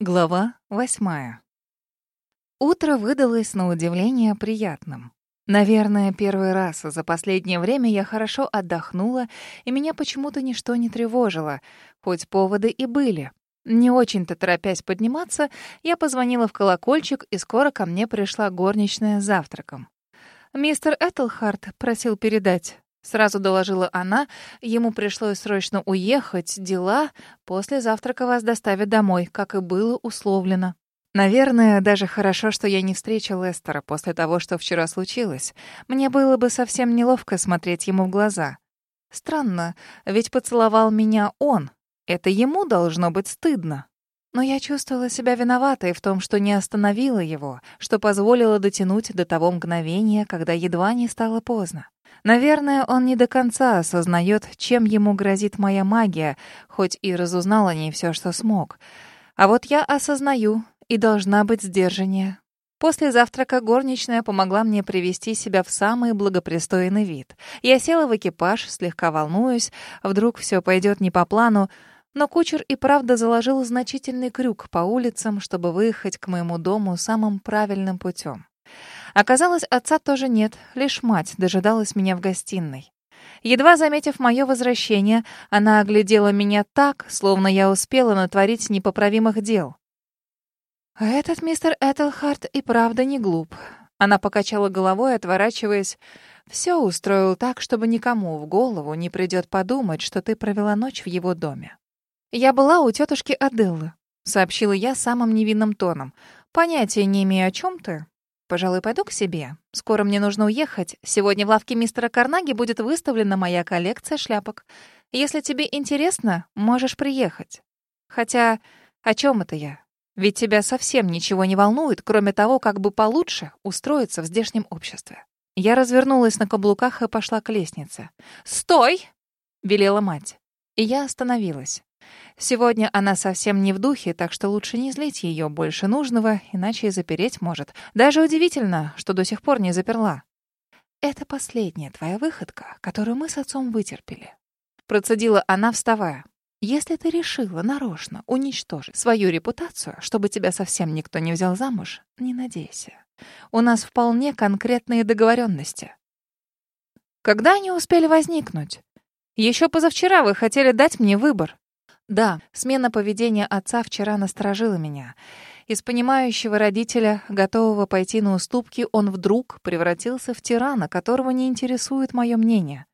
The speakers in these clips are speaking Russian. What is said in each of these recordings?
Глава восьмая. Утро выдалось на удивление приятным. Наверное, первый раз за последнее время я хорошо отдохнула, и меня почему-то ничто не тревожило, хоть поводы и были. Не очень-то торопясь подниматься, я позвонила в колокольчик, и скоро ко мне пришла горничная с завтраком. «Мистер Этельхарт просил передать». Сразу доложила она, ему пришлось срочно уехать, дела, после завтрака вас доставят домой, как и было условлено. Наверное, даже хорошо, что я не встречал Лестера после того, что вчера случилось. Мне было бы совсем неловко смотреть ему в глаза. Странно, ведь поцеловал меня он. Это ему должно быть стыдно. Но я чувствовала себя виноватой в том, что не остановила его, что позволила дотянуть до того мгновения, когда едва не стало поздно. Наверное, он не до конца осознает, чем ему грозит моя магия, хоть и разузнал о ней все, что смог. А вот я осознаю и должна быть сдержаннее. После завтрака горничная помогла мне привести себя в самый благопристойный вид. Я села в экипаж, слегка волнуюсь, вдруг все пойдет не по плану, но кучер и правда заложил значительный крюк по улицам, чтобы выехать к моему дому самым правильным путем. Оказалось, отца тоже нет, лишь мать дожидалась меня в гостиной. Едва заметив мое возвращение, она оглядела меня так, словно я успела натворить непоправимых дел. А этот мистер Этельхарт и правда не глуп. Она покачала головой, отворачиваясь. Все устроил так, чтобы никому в голову не придет подумать, что ты провела ночь в его доме. Я была у тетушки Аделлы, сообщила я самым невинным тоном. Понятия не имею, о чем ты, Пожалуй, пойду к себе. Скоро мне нужно уехать. Сегодня в лавке мистера Карнаги будет выставлена моя коллекция шляпок. Если тебе интересно, можешь приехать. Хотя, о чем это я? Ведь тебя совсем ничего не волнует, кроме того, как бы получше устроиться в здешнем обществе. Я развернулась на каблуках и пошла к лестнице. «Стой!» — велела мать. И я остановилась. Сегодня она совсем не в духе, так что лучше не злить ее больше нужного, иначе и запереть может. Даже удивительно, что до сих пор не заперла. «Это последняя твоя выходка, которую мы с отцом вытерпели», — процедила она, вставая. «Если ты решила нарочно уничтожить свою репутацию, чтобы тебя совсем никто не взял замуж, не надейся. У нас вполне конкретные договоренности». Когда они успели возникнуть? Еще позавчера вы хотели дать мне выбор. Да, смена поведения отца вчера насторожила меня. Из понимающего родителя, готового пойти на уступки, он вдруг превратился в тирана, которого не интересует мое мнение.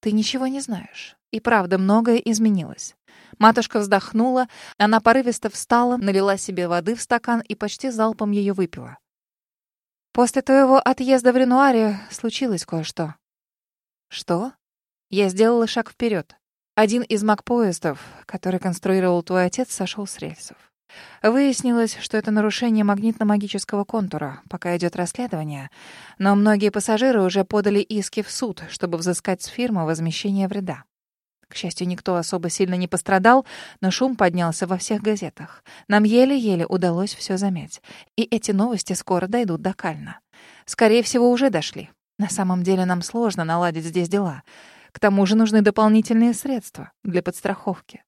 Ты ничего не знаешь. И правда, многое изменилось. Матушка вздохнула, она порывисто встала, налила себе воды в стакан и почти залпом ее выпила. После твоего отъезда в Ренуаре случилось кое-что. Что? Я сделала шаг вперед. Один из макпоездов, который конструировал твой отец, сошел с рельсов. Выяснилось, что это нарушение магнитно-магического контура, пока идет расследование, но многие пассажиры уже подали иски в суд, чтобы взыскать с фирмы возмещение вреда. К счастью, никто особо сильно не пострадал, но шум поднялся во всех газетах. Нам еле-еле удалось все замять. И эти новости скоро дойдут до Кальна. Скорее всего, уже дошли. На самом деле нам сложно наладить здесь дела. К тому же нужны дополнительные средства для подстраховки.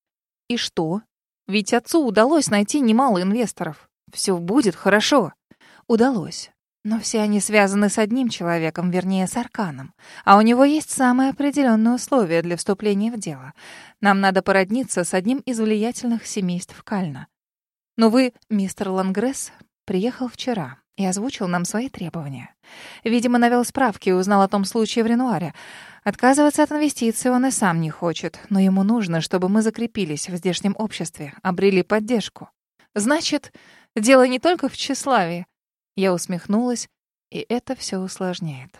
И что? Ведь отцу удалось найти немало инвесторов. Все будет хорошо. Удалось. Но все они связаны с одним человеком, вернее, с Арканом. А у него есть самые определенные условия для вступления в дело. Нам надо породниться с одним из влиятельных семейств Кальна. Но вы, мистер Лангресс, приехал вчера и озвучил нам свои требования. Видимо, навел справки и узнал о том случае в Ренуаре. Отказываться от инвестиций он и сам не хочет, но ему нужно, чтобы мы закрепились в здешнем обществе, обрели поддержку. Значит, дело не только в тщеславии. Я усмехнулась, и это все усложняет.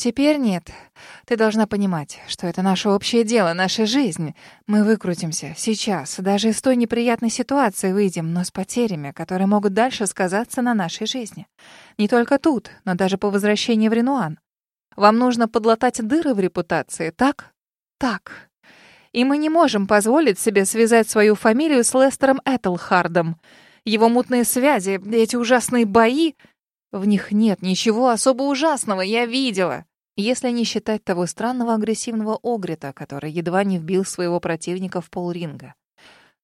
Теперь нет. Ты должна понимать, что это наше общее дело, наша жизнь. Мы выкрутимся сейчас, даже из той неприятной ситуации выйдем, но с потерями, которые могут дальше сказаться на нашей жизни. Не только тут, но даже по возвращении в Ренуан. Вам нужно подлатать дыры в репутации, так? Так. И мы не можем позволить себе связать свою фамилию с Лестером Этельхардом. Его мутные связи, эти ужасные бои... В них нет ничего особо ужасного, я видела. Если не считать того странного агрессивного Огрита, который едва не вбил своего противника в полринга.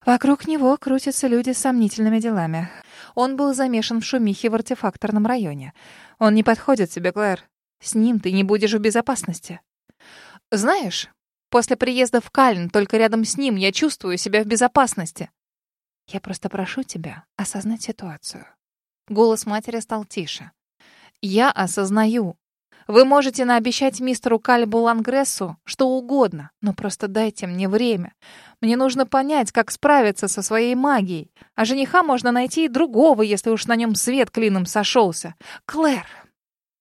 Вокруг него крутятся люди с сомнительными делами. Он был замешан в шумихе в артефакторном районе. Он не подходит тебе, Клэр. С ним ты не будешь в безопасности. Знаешь, после приезда в Кальн только рядом с ним я чувствую себя в безопасности. Я просто прошу тебя осознать ситуацию. Голос матери стал тише. Я осознаю. Вы можете наобещать мистеру Кальбу Лангрессу что угодно, но просто дайте мне время. Мне нужно понять, как справиться со своей магией. А жениха можно найти и другого, если уж на нем свет клином сошелся. Клэр,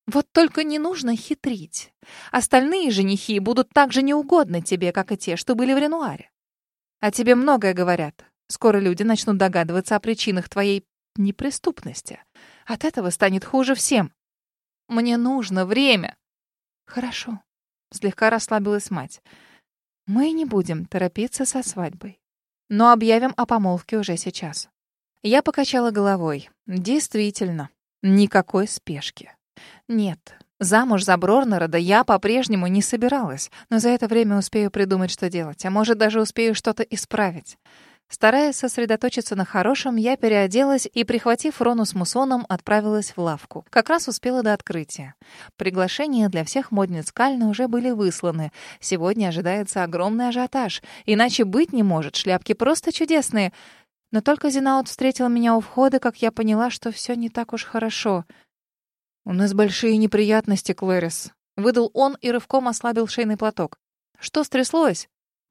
вот только не нужно хитрить. Остальные женихи будут так же неугодны тебе, как и те, что были в Ренуаре. А тебе многое говорят. Скоро люди начнут догадываться о причинах твоей неприступности. От этого станет хуже всем. Мне нужно время. Хорошо. Слегка расслабилась мать. Мы не будем торопиться со свадьбой. Но объявим о помолвке уже сейчас. Я покачала головой. Действительно, никакой спешки. Нет, замуж за Брорнерода я по-прежнему не собиралась, но за это время успею придумать, что делать, а может, даже успею что-то исправить. Стараясь сосредоточиться на хорошем, я переоделась и, прихватив Рону с мусоном, отправилась в лавку. Как раз успела до открытия. Приглашения для всех модниц Кальны уже были высланы. Сегодня ожидается огромный ажиотаж. Иначе быть не может, шляпки просто чудесные. Но только Зинаут встретил меня у входа, как я поняла, что все не так уж хорошо. «У нас большие неприятности, Клэрис», — выдал он и рывком ослабил шейный платок. «Что стряслось?»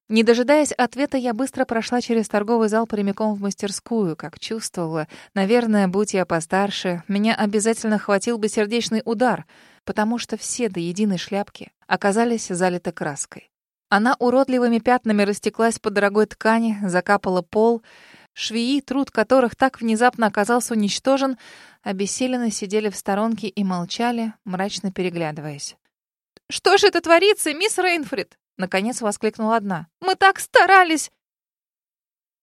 Не дожидаясь ответа, я быстро прошла через торговый зал прямиком в мастерскую, как чувствовала. Наверное, будь я постарше, меня обязательно хватил бы сердечный удар, потому что все до единой шляпки оказались залиты краской. Она уродливыми пятнами растеклась по дорогой ткани, закапала пол. Швеи, труд которых так внезапно оказался уничтожен, обессиленно сидели в сторонке и молчали, мрачно переглядываясь. «Что же это творится, мисс Рейнфрид?» Наконец воскликнула одна. «Мы так старались!»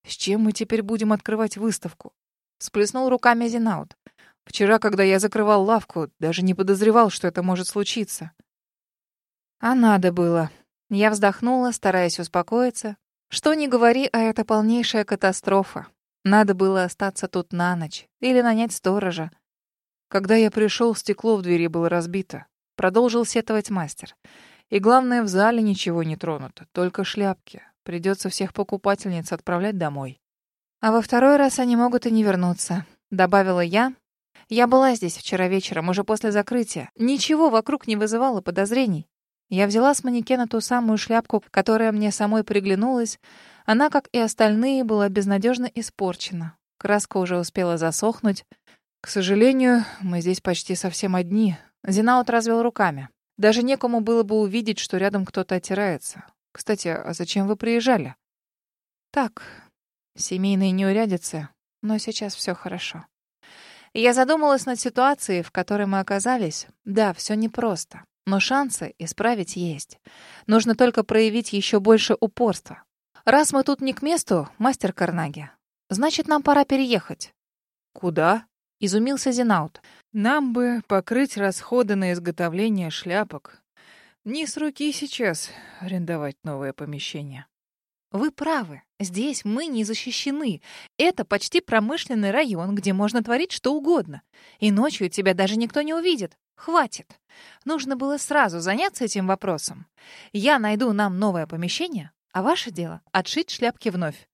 «С чем мы теперь будем открывать выставку?» Сплеснул руками Зинаут. «Вчера, когда я закрывал лавку, даже не подозревал, что это может случиться». «А надо было». Я вздохнула, стараясь успокоиться. «Что ни говори, а это полнейшая катастрофа. Надо было остаться тут на ночь или нанять сторожа. Когда я пришел, стекло в двери было разбито. Продолжил сетовать мастер. И главное, в зале ничего не тронуто, только шляпки. Придется всех покупательниц отправлять домой. А во второй раз они могут и не вернуться, добавила я. Я была здесь вчера вечером, уже после закрытия. Ничего вокруг не вызывало подозрений. Я взяла с манекена ту самую шляпку, которая мне самой приглянулась. Она, как и остальные, была безнадежно испорчена. Краска уже успела засохнуть. К сожалению, мы здесь почти совсем одни. Зинаут развел руками. Даже некому было бы увидеть, что рядом кто-то отирается. Кстати, а зачем вы приезжали? Так, семейные неурядицы, но сейчас все хорошо. Я задумалась над ситуацией, в которой мы оказались. Да, все непросто, но шансы исправить есть. Нужно только проявить еще больше упорства. Раз мы тут не к месту, мастер Карнаги, значит, нам пора переехать. Куда? Изумился Зинаут. Нам бы покрыть расходы на изготовление шляпок. Не с руки сейчас арендовать новое помещение. Вы правы. Здесь мы не защищены. Это почти промышленный район, где можно творить что угодно. И ночью тебя даже никто не увидит. Хватит. Нужно было сразу заняться этим вопросом. Я найду нам новое помещение, а ваше дело — отшить шляпки вновь.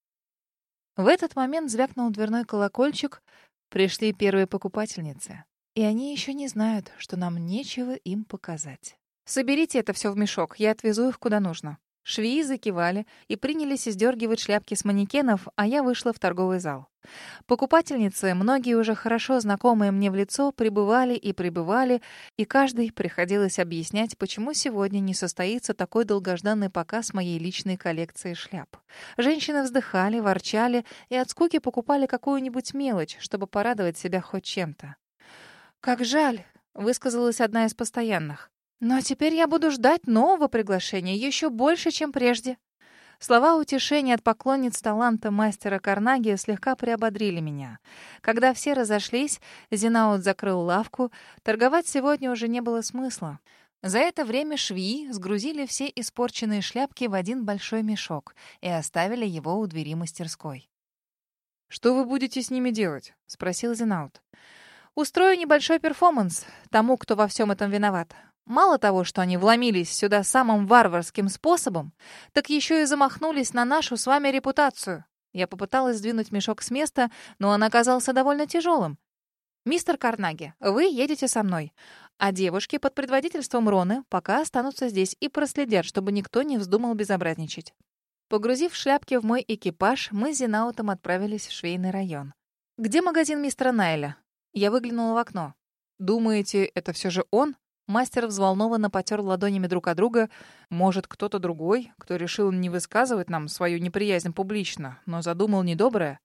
В этот момент звякнул дверной колокольчик. Пришли первые покупательницы. И они еще не знают, что нам нечего им показать. Соберите это все в мешок, я отвезу их куда нужно. Швеи закивали и принялись издергивать шляпки с манекенов, а я вышла в торговый зал. Покупательницы, многие уже хорошо знакомые мне в лицо, прибывали и прибывали, и каждой приходилось объяснять, почему сегодня не состоится такой долгожданный показ моей личной коллекции шляп. Женщины вздыхали, ворчали и от скуки покупали какую-нибудь мелочь, чтобы порадовать себя хоть чем-то. «Как жаль», — высказалась одна из постоянных. «Но теперь я буду ждать нового приглашения, еще больше, чем прежде». Слова утешения от поклонниц таланта мастера Карнаги слегка приободрили меня. Когда все разошлись, Зинаут закрыл лавку. Торговать сегодня уже не было смысла. За это время швеи сгрузили все испорченные шляпки в один большой мешок и оставили его у двери мастерской. «Что вы будете с ними делать?» — спросил Зинаут. «Устрою небольшой перформанс тому, кто во всем этом виноват. Мало того, что они вломились сюда самым варварским способом, так еще и замахнулись на нашу с вами репутацию. Я попыталась сдвинуть мешок с места, но он оказался довольно тяжелым. «Мистер Карнаги, вы едете со мной, а девушки под предводительством Роны пока останутся здесь и проследят, чтобы никто не вздумал безобразничать». Погрузив шляпки в мой экипаж, мы с Зинаутом отправились в швейный район. «Где магазин мистера Найля?» Я выглянула в окно. «Думаете, это все же он?» Мастер взволнованно потер ладонями друг от друга. Может, кто-то другой, кто решил не высказывать нам свою неприязнь публично, но задумал недоброе?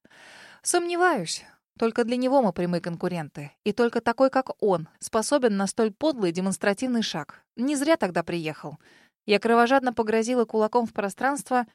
Сомневаюсь. Только для него мы прямые конкуренты. И только такой, как он, способен на столь подлый демонстративный шаг. Не зря тогда приехал. Я кровожадно погрозила кулаком в пространство.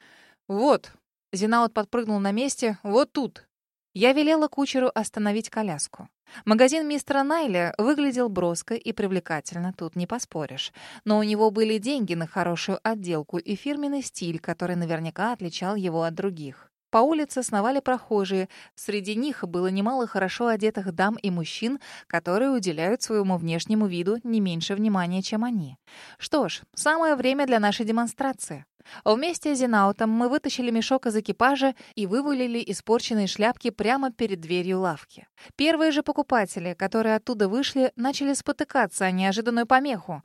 «Вот». Зинаут подпрыгнул на месте. «Вот тут». Я велела кучеру остановить коляску. Магазин мистера Найля выглядел броско и привлекательно, тут не поспоришь. Но у него были деньги на хорошую отделку и фирменный стиль, который наверняка отличал его от других. По улице сновали прохожие. Среди них было немало хорошо одетых дам и мужчин, которые уделяют своему внешнему виду не меньше внимания, чем они. Что ж, самое время для нашей демонстрации. Вместе с Зинаутом мы вытащили мешок из экипажа и вывалили испорченные шляпки прямо перед дверью лавки. Первые же покупатели, которые оттуда вышли, начали спотыкаться о неожиданную помеху.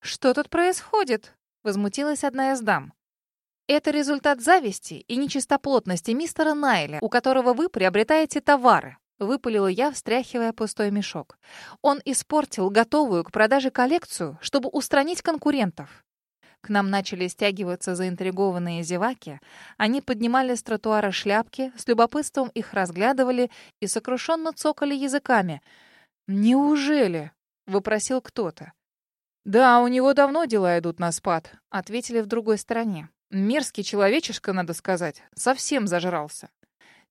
«Что тут происходит?» — возмутилась одна из дам. Это результат зависти и нечистоплотности мистера Найля, у которого вы приобретаете товары. Выпалила я, встряхивая пустой мешок. Он испортил готовую к продаже коллекцию, чтобы устранить конкурентов. К нам начали стягиваться заинтригованные зеваки. Они поднимали с тротуара шляпки, с любопытством их разглядывали и сокрушенно цокали языками. «Неужели?» — выпросил кто-то. «Да, у него давно дела идут на спад», — ответили в другой стороне. Мерзкий человечишка, надо сказать, совсем зажрался.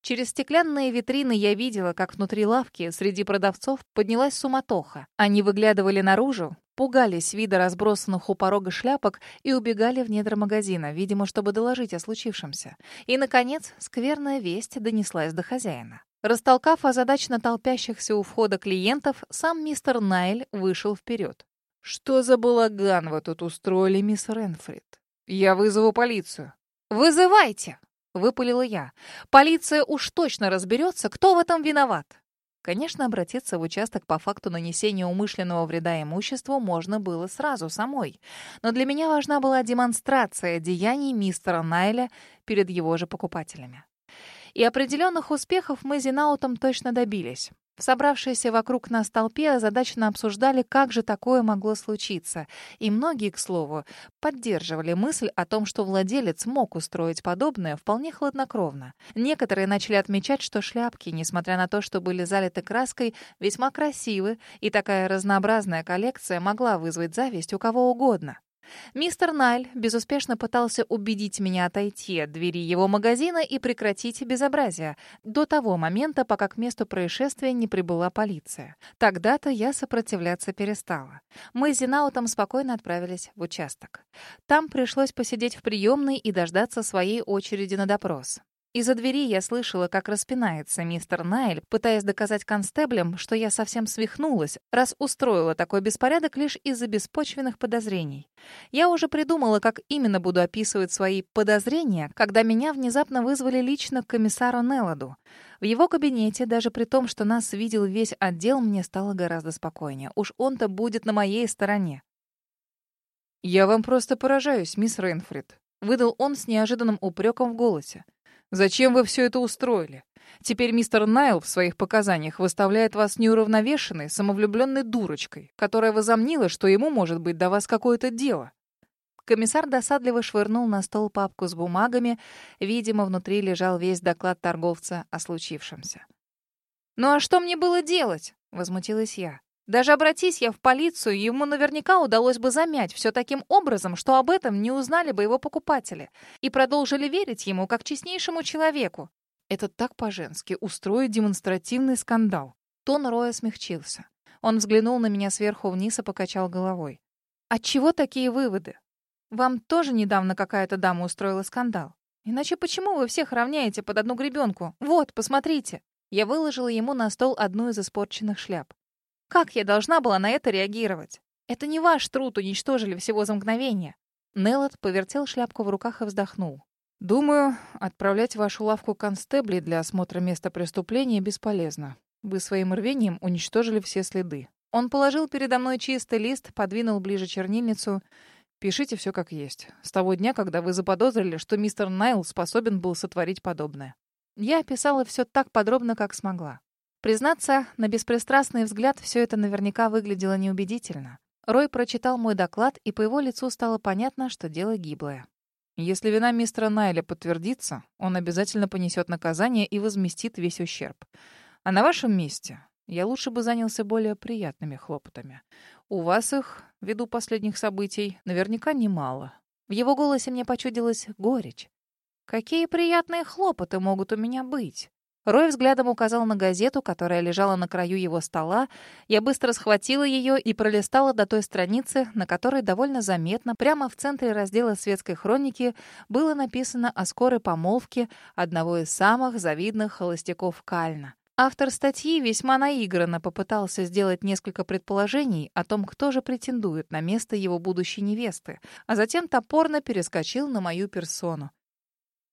Через стеклянные витрины я видела, как внутри лавки среди продавцов поднялась суматоха. Они выглядывали наружу, пугались вида разбросанных у порога шляпок и убегали в недра магазина, видимо, чтобы доложить о случившемся. И, наконец, скверная весть донеслась до хозяина. Растолкав озадаченно толпящихся у входа клиентов, сам мистер Найл вышел вперед. «Что за балаган вы тут устроили, мисс Ренфрид? «Я вызову полицию». «Вызывайте!» — выпалила я. «Полиция уж точно разберется, кто в этом виноват». Конечно, обратиться в участок по факту нанесения умышленного вреда имуществу можно было сразу самой. Но для меня важна была демонстрация деяний мистера Найля перед его же покупателями. И определенных успехов мы Зинаутом точно добились. Собравшиеся вокруг нас толпе озадаченно обсуждали, как же такое могло случиться. И многие, к слову, поддерживали мысль о том, что владелец мог устроить подобное вполне хладнокровно. Некоторые начали отмечать, что шляпки, несмотря на то, что были залиты краской, весьма красивы, и такая разнообразная коллекция могла вызвать зависть у кого угодно. Мистер Найль безуспешно пытался убедить меня отойти от двери его магазина и прекратить безобразие до того момента, пока к месту происшествия не прибыла полиция. Тогда-то я сопротивляться перестала. Мы с Зинаутом спокойно отправились в участок. Там пришлось посидеть в приемной и дождаться своей очереди на допрос. Из-за двери я слышала, как распинается мистер Найл, пытаясь доказать констеблям, что я совсем свихнулась, раз устроила такой беспорядок лишь из-за беспочвенных подозрений. Я уже придумала, как именно буду описывать свои подозрения, когда меня внезапно вызвали лично к комиссару Нелладу. В его кабинете, даже при том, что нас видел весь отдел, мне стало гораздо спокойнее. Уж он-то будет на моей стороне. «Я вам просто поражаюсь, мисс Рейнфрид», — выдал он с неожиданным упреком в голосе. Зачем вы все это устроили? Теперь мистер Найл в своих показаниях выставляет вас неуравновешенной, самовлюбленной дурочкой, которая возомнила, что ему может быть до вас какое-то дело. Комиссар досадливо швырнул на стол папку с бумагами. Видимо, внутри лежал весь доклад торговца о случившемся. «Ну а что мне было делать?» — возмутилась я. Даже обратись я в полицию, ему наверняка удалось бы замять все таким образом, что об этом не узнали бы его покупатели и продолжили верить ему как честнейшему человеку. Это так по-женски — устроить демонстративный скандал. Тон Роя смягчился. Он взглянул на меня сверху вниз и покачал головой. «Отчего такие выводы? Вам тоже недавно какая-то дама устроила скандал?» Иначе почему вы всех равняете под одну гребенку? Вот, посмотрите. Я выложила ему на стол одну из испорченных шляп. Как я должна была на это реагировать? Это не ваш труд уничтожили всего за мгновение. Неллот повертел шляпку в руках и вздохнул. «Думаю, отправлять вашу лавку констебли для осмотра места преступления бесполезно. Вы своим рвением уничтожили все следы. Он положил передо мной чистый лист, подвинул ближе чернильницу. «Пишите все как есть. С того дня, когда вы заподозрили, что мистер Найл способен был сотворить подобное». Я описала все так подробно, как смогла. Признаться, на беспристрастный взгляд все это наверняка выглядело неубедительно. Рой прочитал мой доклад, и по его лицу стало понятно, что дело гиблое. Если вина мистера Найля подтвердится, он обязательно понесет наказание и возместит весь ущерб. А на вашем месте я лучше бы занялся более приятными хлопотами. У вас их, ввиду последних событий, наверняка немало. В его голосе мне почудилась горечь. Какие приятные хлопоты могут у меня быть? Рой взглядом указал на газету, которая лежала на краю его стола. Я быстро схватила ее и пролистала до той страницы, на которой довольно заметно, прямо в центре раздела светской хроники, было написано о скорой помолвке одного из самых завидных холостяков Кальна. Автор статьи весьма наигранно попытался сделать несколько предположений о том, кто же претендует на место его будущей невесты, а затем топорно перескочил на мою персону.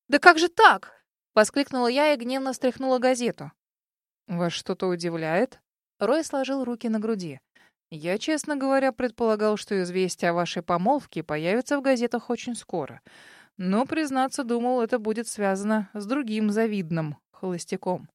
«Да как же так?» — воскликнула я и гневно встряхнула газету. «Вас что-то удивляет?» Рой сложил руки на груди. «Я, честно говоря, предполагал, что известие о вашей помолвке появится в газетах очень скоро. Но, признаться, думал, это будет связано с другим завидным холостяком».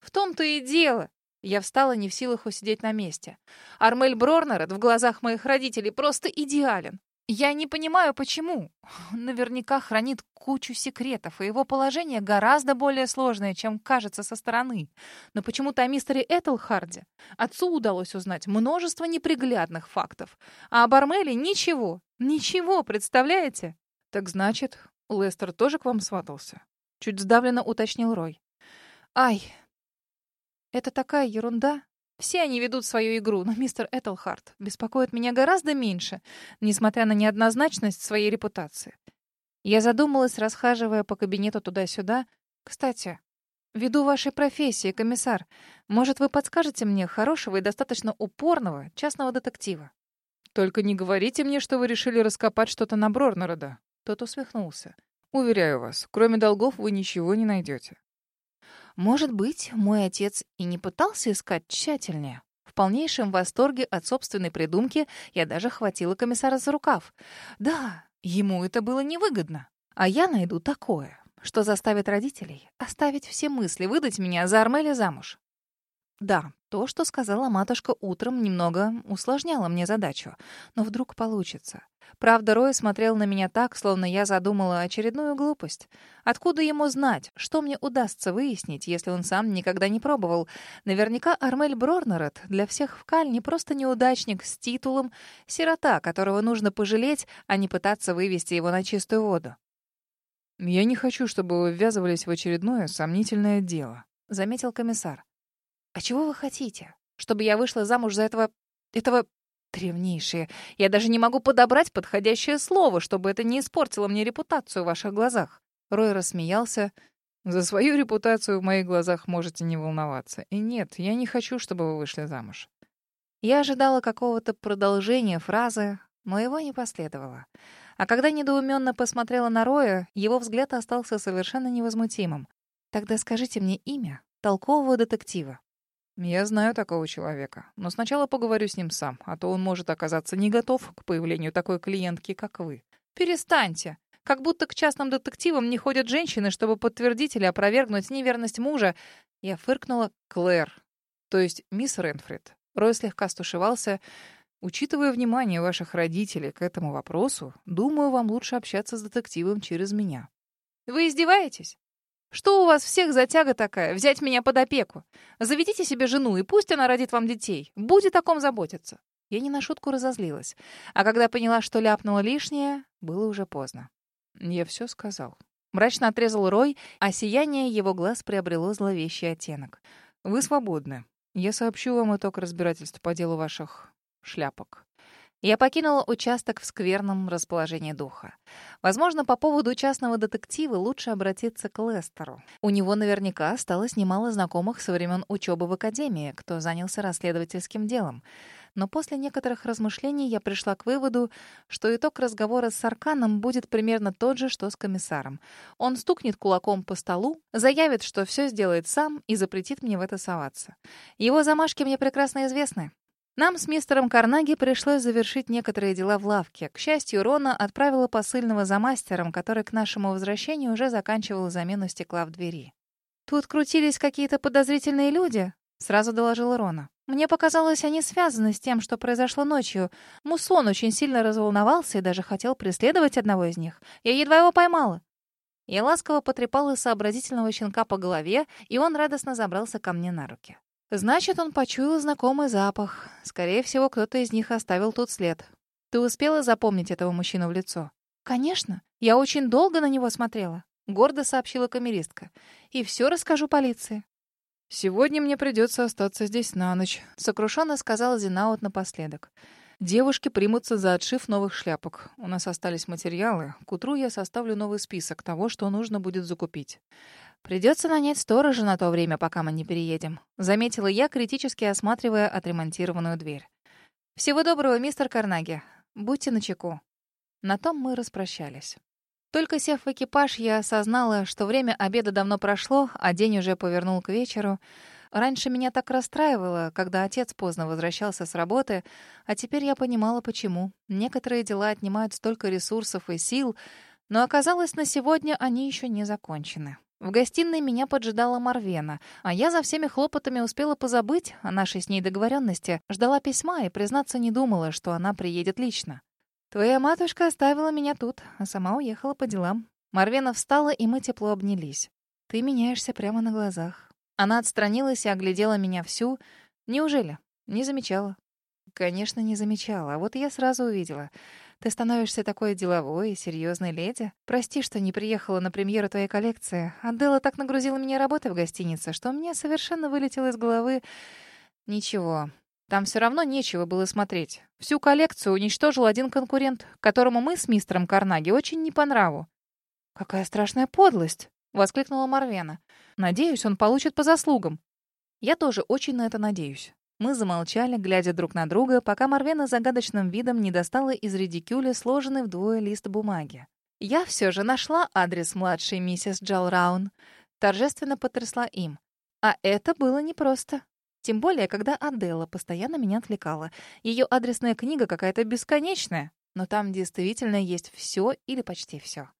В том-то и дело. Я встала не в силах усидеть на месте. Армель Брорнерет в глазах моих родителей просто идеален. Я не понимаю, почему. Наверняка хранит кучу секретов, и его положение гораздо более сложное, чем кажется со стороны. Но почему-то о мистере Этельхарде отцу удалось узнать множество неприглядных фактов. А об Армеле ничего. Ничего, представляете? Так значит, Лестер тоже к вам сватался? Чуть сдавленно уточнил Рой. Ай, это такая ерунда. Все они ведут свою игру, но мистер Этельхарт беспокоит меня гораздо меньше, несмотря на неоднозначность своей репутации. Я задумалась, расхаживая по кабинету туда-сюда. Кстати, ввиду вашей профессии, комиссар, может, вы подскажете мне хорошего и достаточно упорного частного детектива? Только не говорите мне, что вы решили раскопать что-то на Брорнерода. Тот усмехнулся. Уверяю вас, кроме долгов вы ничего не найдете. Может быть, мой отец и не пытался искать тщательнее. В полнейшем восторге от собственной придумки я даже хватила комиссара за рукав. Да, ему это было невыгодно. А я найду такое, что заставит родителей оставить все мысли, выдать меня за Армеля замуж. Да, то, что сказала матушка утром, немного усложняло мне задачу. Но вдруг получится. Правда, Рой смотрел на меня так, словно я задумала очередную глупость. Откуда ему знать, что мне удастся выяснить, если он сам никогда не пробовал? Наверняка Армель Брорнерет для всех в Кальне просто неудачник с титулом, сирота, которого нужно пожалеть, а не пытаться вывести его на чистую воду. «Я не хочу, чтобы вы ввязывались в очередное сомнительное дело», — заметил комиссар. «А чего вы хотите? Чтобы я вышла замуж за этого... этого Древнейшие. Я даже не могу подобрать подходящее слово, чтобы это не испортило мне репутацию в ваших глазах. Рой рассмеялся. За свою репутацию в моих глазах можете не волноваться. И нет, я не хочу, чтобы вы вышли замуж. Я ожидала какого-то продолжения фразы, но его не последовало. А когда недоуменно посмотрела на Роя, его взгляд остался совершенно невозмутимым. «Тогда скажите мне имя толкового детектива». Я знаю такого человека, но сначала поговорю с ним сам, а то он может оказаться не готов к появлению такой клиентки, как вы. Перестаньте. Как будто к частным детективам не ходят женщины, чтобы подтвердить или опровергнуть неверность мужа. Я фыркнула Клэр, то есть мисс Ренфрид. Рой слегка стушевался. Учитывая внимание ваших родителей к этому вопросу, думаю, вам лучше общаться с детективом через меня. Вы издеваетесь? Что у вас всех за тяга такая, взять меня под опеку? Заведите себе жену, и пусть она родит вам детей. Будет о ком заботиться». Я не на шутку разозлилась. А когда поняла, что ляпнула лишнее, было уже поздно. «Я все сказал». Мрачно отрезал Рой, а сияние его глаз приобрело зловещий оттенок. «Вы свободны. Я сообщу вам итог разбирательства по делу ваших шляпок». Я покинула участок в скверном расположении духа. Возможно, по поводу частного детектива лучше обратиться к Лестеру. У него наверняка осталось немало знакомых со времен учебы в академии, кто занялся расследовательским делом. Но после некоторых размышлений я пришла к выводу, что итог разговора с Сарканом будет примерно тот же, что с комиссаром. Он стукнет кулаком по столу, заявит, что все сделает сам и запретит мне в это соваться. Его замашки мне прекрасно известны. Нам с мистером Карнаги пришлось завершить некоторые дела в лавке. К счастью, Рона отправила посыльного за мастером, который к нашему возвращению уже заканчивал замену стекла в двери. «Тут крутились какие-то подозрительные люди», — сразу доложила Рона. «Мне показалось, они связаны с тем, что произошло ночью. Мусон очень сильно разволновался и даже хотел преследовать одного из них. Я едва его поймала». Я ласково потрепала сообразительного щенка по голове, и он радостно забрался ко мне на руки. Значит, он почуял знакомый запах. Скорее всего, кто-то из них оставил тут след. Ты успела запомнить этого мужчину в лицо? Конечно. Я очень долго на него смотрела. Гордо сообщила камеристка. И все расскажу полиции. «Сегодня мне придется остаться здесь на ночь», — сокрушенно сказал Зинаут напоследок. «Девушки примутся за отшив новых шляпок. У нас остались материалы. К утру я составлю новый список того, что нужно будет закупить. «Придется нанять сторожа на то время, пока мы не переедем», — заметила я, критически осматривая отремонтированную дверь. «Всего доброго, мистер Карнаги. Будьте начеку». На том мы распрощались. Только сев в экипаж, я осознала, что время обеда давно прошло, а день уже повернул к вечеру. Раньше меня так расстраивало, когда отец поздно возвращался с работы, а теперь я понимала, почему. Некоторые дела отнимают столько ресурсов и сил, но оказалось, на сегодня они еще не закончены. В гостиной меня поджидала Марвена, а я за всеми хлопотами успела позабыть о нашей с ней договоренности, ждала письма и, признаться, не думала, что она приедет лично. «Твоя матушка оставила меня тут, а сама уехала по делам». Марвена встала, и мы тепло обнялись. «Ты меняешься прямо на глазах». Она отстранилась и оглядела меня всю. «Неужели? Не замечала?» «Конечно, не замечала, а вот я сразу увидела. Ты становишься такой деловой и серьезной леди. Прости, что не приехала на премьеру твоей коллекции. Аделла так нагрузила меня работой в гостинице, что мне совершенно вылетело из головы... Ничего, там все равно нечего было смотреть. Всю коллекцию уничтожил один конкурент, которому мы с мистером Карнаги очень не по нраву. «Какая страшная подлость!» — воскликнула Марвена. «Надеюсь, он получит по заслугам». Я тоже очень на это надеюсь. Мы замолчали, глядя друг на друга, пока Марвена загадочным видом не достала из редикюля сложенный вдвое лист бумаги. «Я все же нашла адрес младшей миссис Джалраун», — торжественно потрясла им. А это было непросто. Тем более, когда Аделла постоянно меня отвлекала. Ее адресная книга какая-то бесконечная, но там действительно есть все или почти все.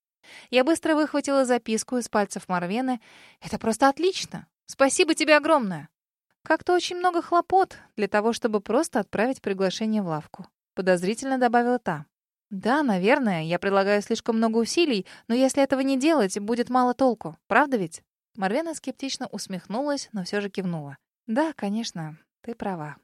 Я быстро выхватила записку из пальцев Марвены. «Это просто отлично! Спасибо тебе огромное!» Как-то очень много хлопот для того, чтобы просто отправить приглашение в лавку. Подозрительно добавила та. Да, наверное, я предлагаю слишком много усилий, но если этого не делать, будет мало толку. Правда ведь? Марвена скептично усмехнулась, но все же кивнула. Да, конечно, ты права.